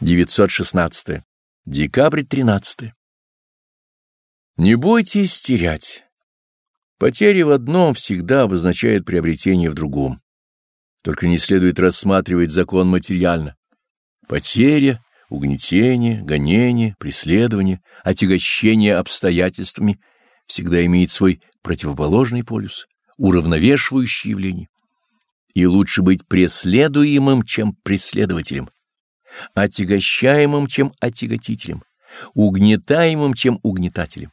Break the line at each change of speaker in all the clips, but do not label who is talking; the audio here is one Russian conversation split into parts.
916. Декабрь 13. Не бойтесь терять. Потеря в одном всегда обозначает приобретение в другом. Только не следует рассматривать закон материально. Потеря, угнетение, гонение, преследование, отягощение обстоятельствами всегда имеет свой противоположный полюс, уравновешивающий явление. И лучше быть преследуемым, чем преследователем, отягощаемым, чем отяготителем, угнетаемым, чем угнетателем.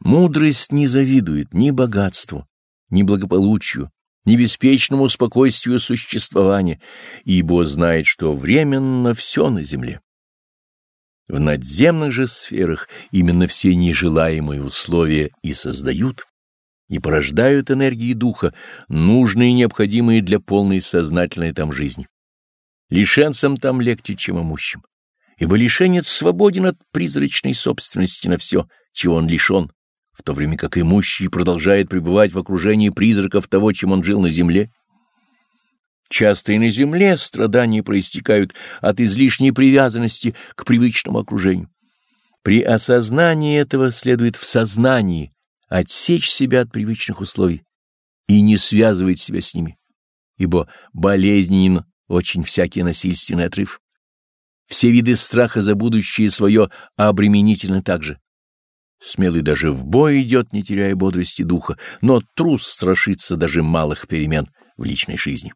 Мудрость не завидует ни богатству, ни благополучию, ни беспечному спокойствию существования, ибо знает, что временно все на земле. В надземных же сферах именно все нежелаемые условия и создают, и порождают энергии духа, нужные и необходимые для полной сознательной там жизни. Лишенцам там легче, чем имущим, ибо лишенец свободен от призрачной собственности на все, чего он лишен, в то время как имущий продолжает пребывать в окружении призраков того, чем он жил на земле. Часто и на земле страдания проистекают от излишней привязанности к привычному окружению. При осознании этого следует в сознании отсечь себя от привычных условий и не связывать себя с ними, ибо болезненен очень всякий насильственный отрыв. Все виды страха за будущее свое обременительны также. Смелый даже в бой идет, не теряя бодрости духа, но трус страшится даже малых перемен в личной жизни.